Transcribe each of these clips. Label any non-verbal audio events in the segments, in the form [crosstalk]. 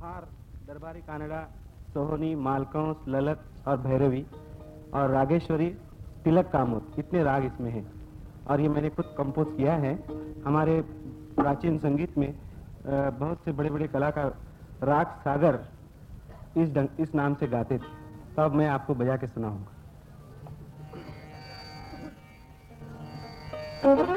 बहार दरबारी कानड़ा सोहनी मालकंस ललक और भैरवी और रागेश्वरी तिलक कामुत। इतने राग इसमें हैं। और ये मैंने खुद कंपोज किया है। हमारे प्राचीन संगीत में बहुत से बड़े बड़े कलाकार राग सागर इस डंग, इस नाम से गाते थे। तब मैं आपको बजा के सुनाऊँगा। [laughs]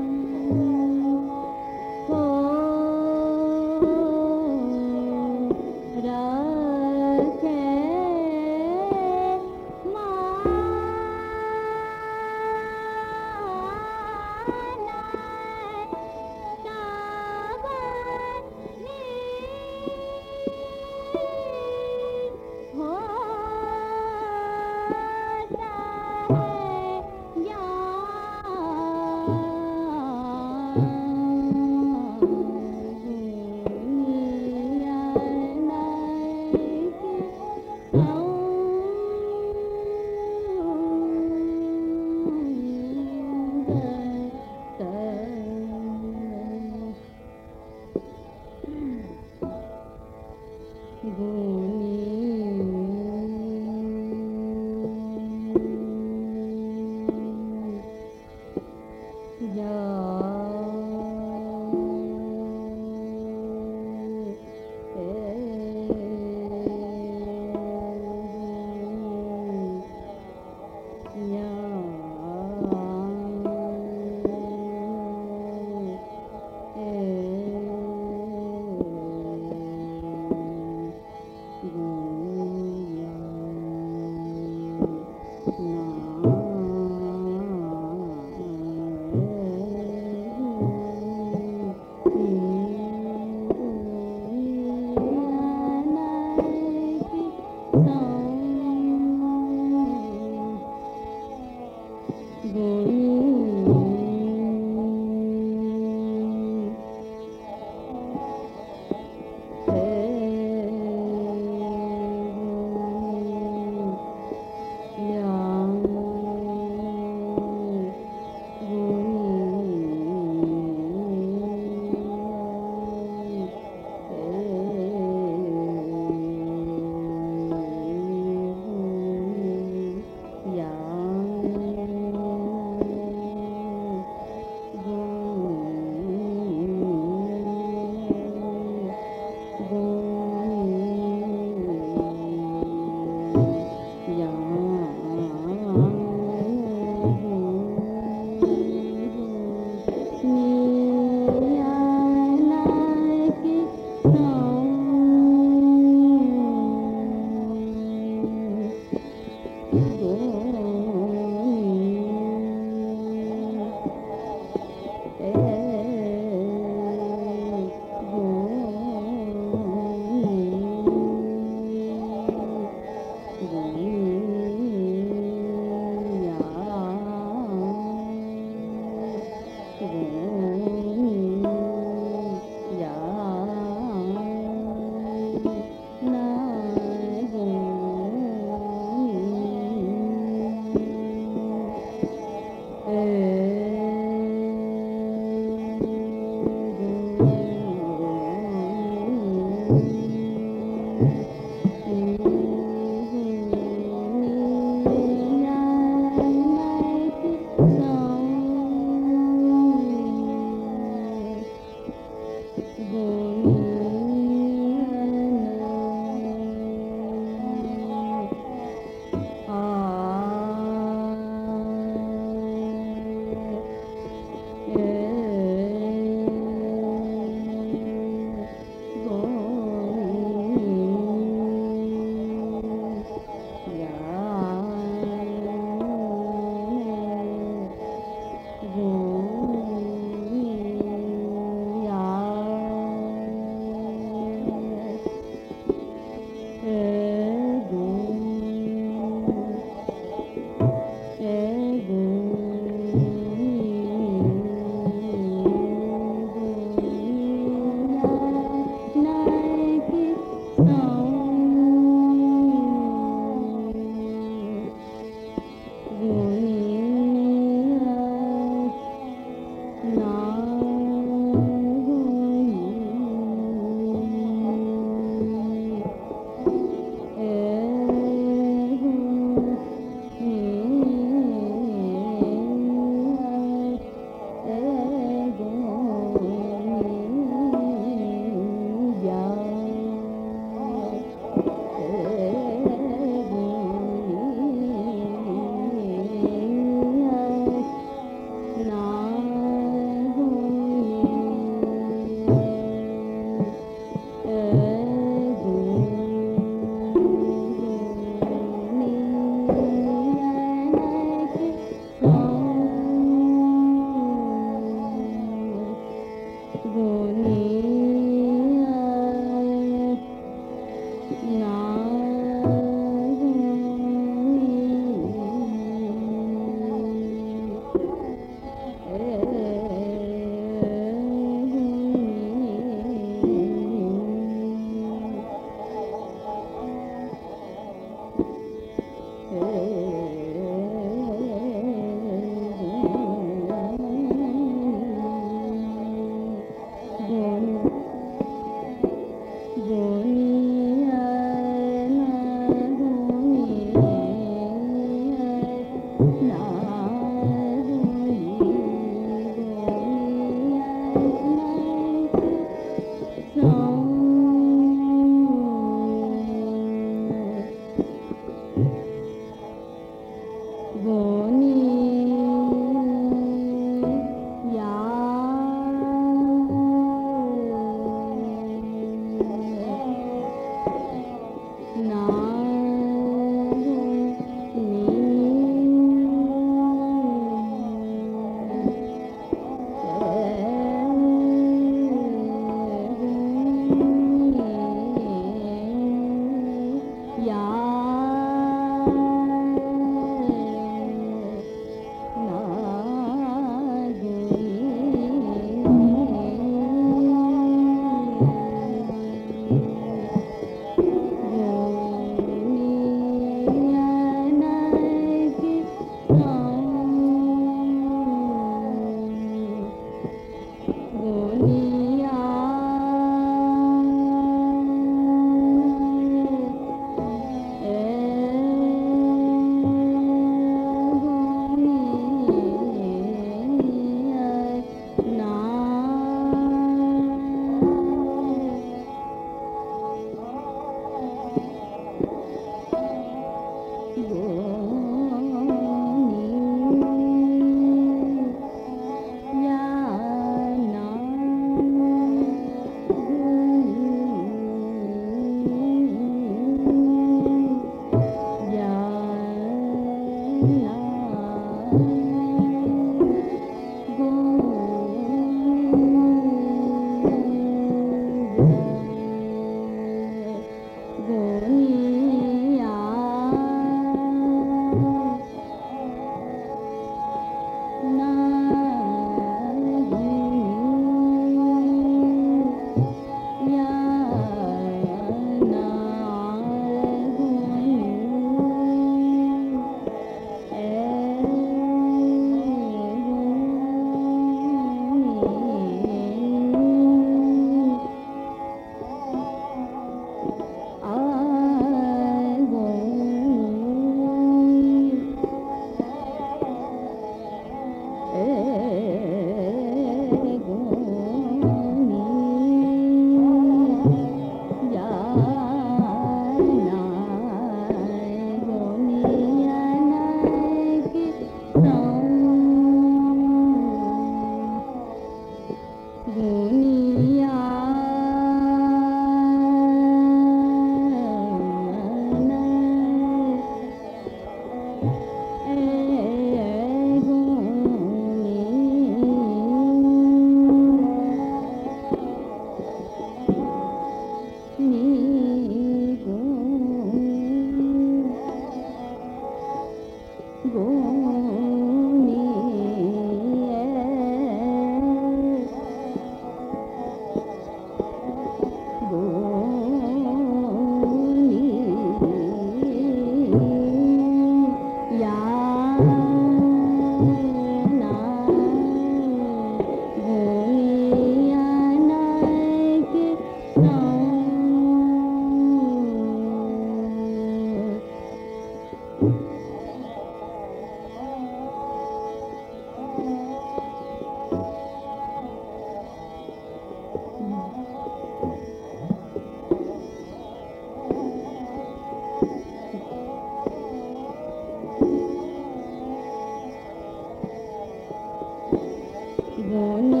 我。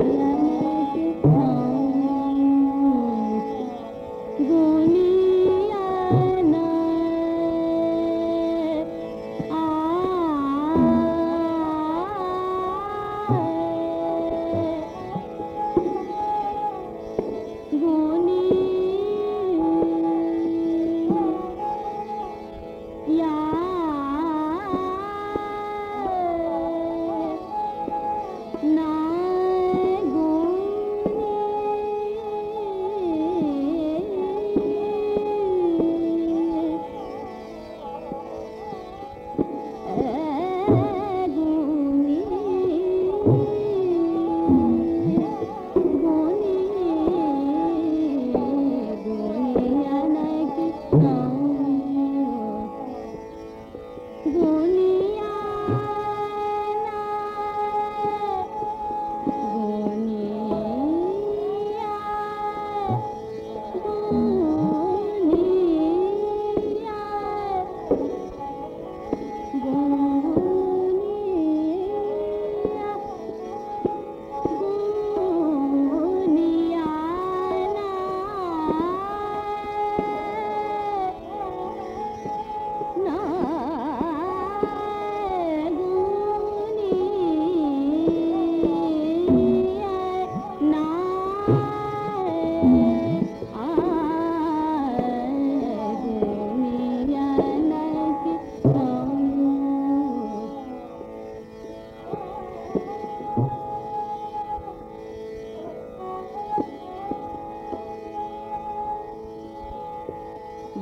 Yeah.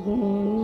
Mm-hmm.